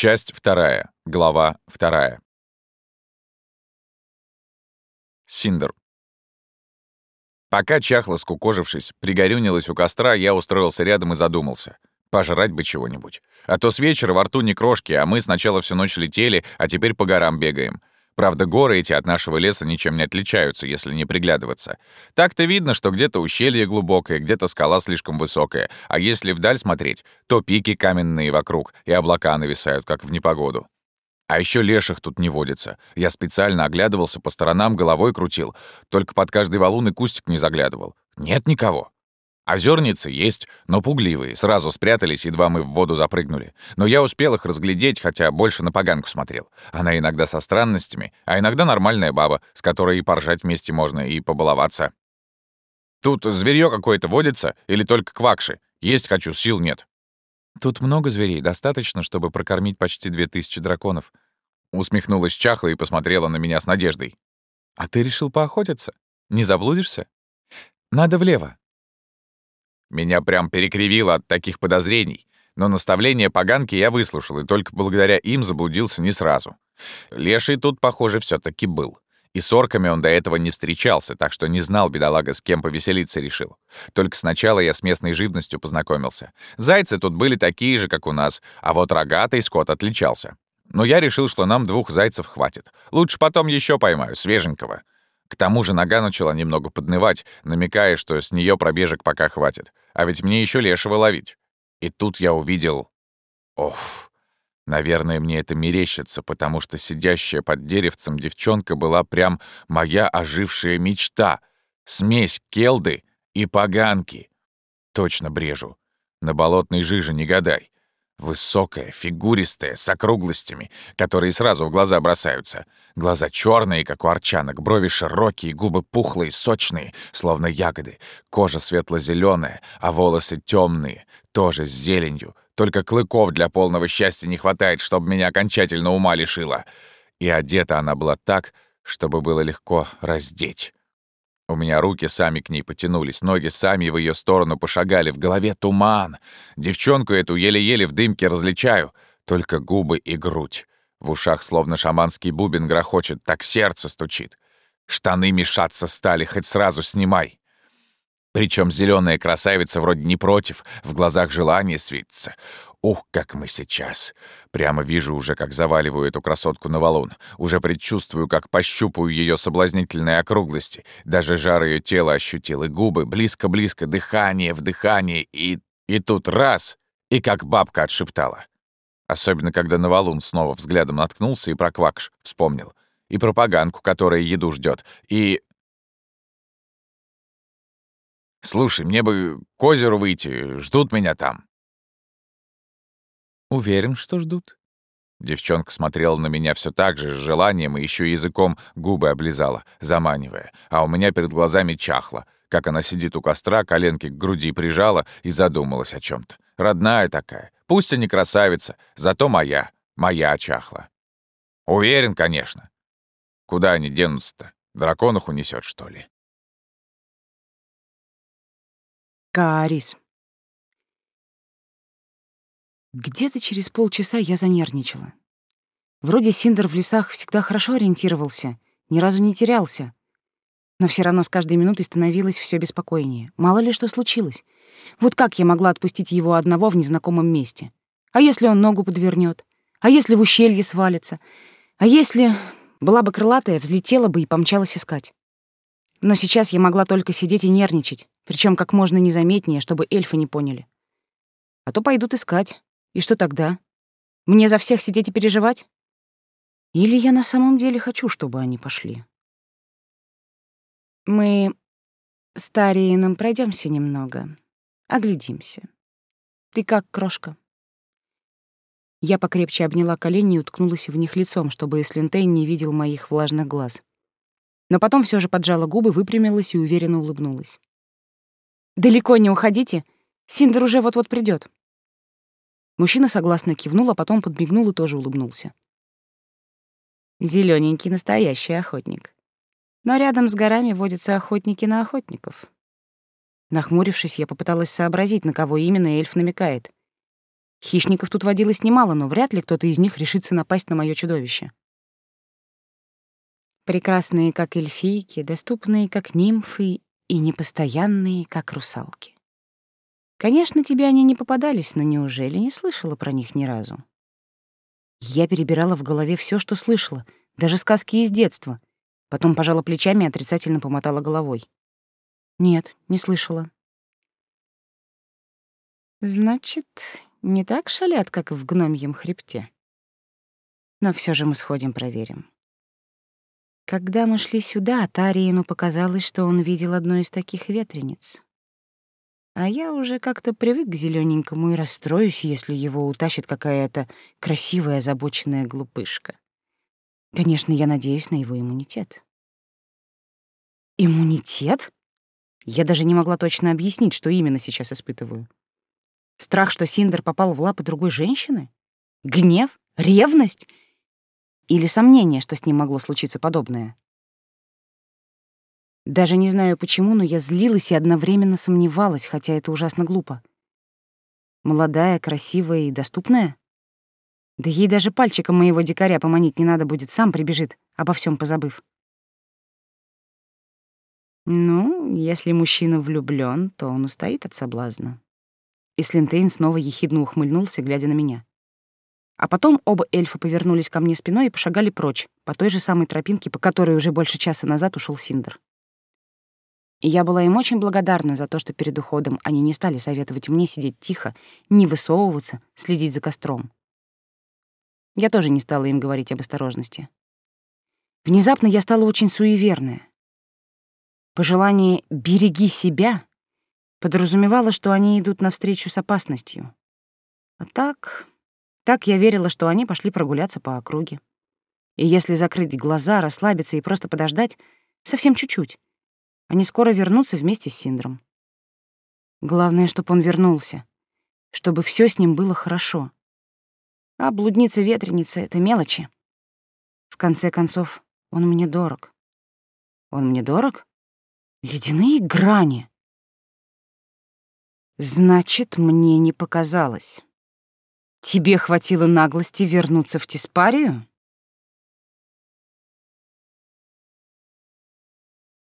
Часть вторая. Глава вторая. Синдер. Пока чахла, скукожившись, пригорюнилась у костра, я устроился рядом и задумался. Пожрать бы чего-нибудь. А то с вечера во рту не крошки, а мы сначала всю ночь летели, а теперь по горам бегаем. Правда, горы эти от нашего леса ничем не отличаются, если не приглядываться. Так-то видно, что где-то ущелье глубокое, где-то скала слишком высокая, а если вдаль смотреть, то пики каменные вокруг, и облака нависают, как в непогоду. А еще леших тут не водится. Я специально оглядывался по сторонам, головой крутил, только под каждый валун и кустик не заглядывал. Нет никого. Озерницы есть, но пугливые, сразу спрятались, едва мы в воду запрыгнули. Но я успел их разглядеть, хотя больше на поганку смотрел. Она иногда со странностями, а иногда нормальная баба, с которой и поржать вместе можно, и побаловаться. Тут зверьё какое-то водится или только квакши? Есть хочу, сил нет. Тут много зверей, достаточно, чтобы прокормить почти две тысячи драконов. Усмехнулась чахла и посмотрела на меня с надеждой. А ты решил поохотиться? Не заблудишься? Надо влево, меня прям перекривило от таких подозрений, но наставления поганки я выслушал, и только благодаря им заблудился не сразу. Леший тут, похоже, все таки был. И с орками он до этого не встречался, так что не знал, бедолага, с кем повеселиться решил. Только сначала я с местной живностью познакомился. Зайцы тут были такие же, как у нас, а вот рогатый скот отличался. Но я решил, что нам двух зайцев хватит. Лучше потом еще поймаю, свеженького. К тому же нога начала немного поднывать, намекая, что с нее пробежек пока хватит. А ведь мне еще лешего ловить. И тут я увидел... Ох, наверное, мне это мерещится, потому что сидящая под деревцем девчонка была прям моя ожившая мечта. Смесь келды и поганки. Точно брежу. На болотной жиже не гадай. Высокая, фигуристая, с округлостями, которые сразу в глаза бросаются. Глаза черные, как у арчанок, брови широкие, губы пухлые, сочные, словно ягоды. Кожа светло зеленая а волосы темные, тоже с зеленью. Только клыков для полного счастья не хватает, чтобы меня окончательно ума лишила. И одета она была так, чтобы было легко раздеть. У меня руки сами к ней потянулись, ноги сами в ее сторону пошагали, в голове туман. Девчонку эту еле-еле в дымке различаю, только губы и грудь. В ушах словно шаманский бубен грохочет, так сердце стучит. Штаны мешаться стали, хоть сразу снимай. Причем зеленая красавица вроде не против, в глазах желание светится. Ух, как мы сейчас. Прямо вижу уже, как заваливаю эту красотку на валун. Уже предчувствую, как пощупаю ее соблазнительные округлости. Даже жар ее тела ощутил, и губы близко-близко, дыхание в дыхание, и... И тут раз, и как бабка отшептала. Особенно, когда на валун снова взглядом наткнулся и про квакш вспомнил. И про поганку, которая еду ждет, и... «Слушай, мне бы к озеру выйти, ждут меня там». Уверен, что ждут. Девчонка смотрела на меня все так же, с желанием, и еще языком губы облизала, заманивая. А у меня перед глазами чахло, как она сидит у костра, коленки к груди прижала и задумалась о чем то Родная такая. Пусть и не красавица, зато моя. Моя чахла. Уверен, конечно. Куда они денутся-то? Драконах унесет, что ли? Карис. Где-то через полчаса я занервничала. Вроде Синдер в лесах всегда хорошо ориентировался, ни разу не терялся. Но все равно с каждой минутой становилось все беспокойнее. Мало ли что случилось. Вот как я могла отпустить его одного в незнакомом месте? А если он ногу подвернет? А если в ущелье свалится? А если была бы крылатая, взлетела бы и помчалась искать? Но сейчас я могла только сидеть и нервничать, причем как можно незаметнее, чтобы эльфы не поняли. А то пойдут искать. И что тогда? Мне за всех сидеть и переживать? Или я на самом деле хочу, чтобы они пошли? Мы с Тариином пройдемся немного, оглядимся. Ты как, крошка? Я покрепче обняла колени и уткнулась в них лицом, чтобы Эслинтейн не видел моих влажных глаз. Но потом все же поджала губы, выпрямилась и уверенно улыбнулась. «Далеко не уходите. Синдер уже вот-вот придет. Мужчина согласно кивнул, а потом подмигнул и тоже улыбнулся. Зелененький настоящий охотник. Но рядом с горами водятся охотники на охотников. Нахмурившись, я попыталась сообразить, на кого именно эльф намекает. Хищников тут водилось немало, но вряд ли кто-то из них решится напасть на мое чудовище. Прекрасные, как эльфийки, доступные, как нимфы, и непостоянные, как русалки. Конечно, тебе они не попадались, но неужели не слышала про них ни разу? Я перебирала в голове все, что слышала, даже сказки из детства. Потом пожала плечами и отрицательно помотала головой. Нет, не слышала. Значит, не так шалят, как в гномьем хребте. Но все же мы сходим проверим. Когда мы шли сюда, Тариину показалось, что он видел одну из таких ветрениц. А я уже как-то привык к зелененькому и расстроюсь, если его утащит какая-то красивая озабоченная глупышка. Конечно, я надеюсь на его иммунитет. Иммунитет? Я даже не могла точно объяснить, что именно сейчас испытываю. Страх, что Синдер попал в лапы другой женщины? Гнев? Ревность? Или сомнение, что с ним могло случиться подобное? Даже не знаю почему, но я злилась и одновременно сомневалась, хотя это ужасно глупо. Молодая, красивая и доступная? Да ей даже пальчиком моего дикаря поманить не надо будет, сам прибежит, обо всем позабыв. Ну, если мужчина влюблён, то он устоит от соблазна. И Слинтейн снова ехидно ухмыльнулся, глядя на меня. А потом оба эльфа повернулись ко мне спиной и пошагали прочь, по той же самой тропинке, по которой уже больше часа назад ушел Синдер. И я была им очень благодарна за то, что перед уходом они не стали советовать мне сидеть тихо, не высовываться, следить за костром. Я тоже не стала им говорить об осторожности. Внезапно я стала очень суеверная. Пожелание «береги себя» подразумевало, что они идут навстречу с опасностью. А так... Так я верила, что они пошли прогуляться по округе. И если закрыть глаза, расслабиться и просто подождать, совсем чуть-чуть, они скоро вернутся вместе с Синдром. Главное, чтобы он вернулся, чтобы все с ним было хорошо. А блудница-ветреница — это мелочи. В конце концов, он мне дорог. Он мне дорог? Ледяные грани. Значит, мне не показалось. Тебе хватило наглости вернуться в Тиспарию?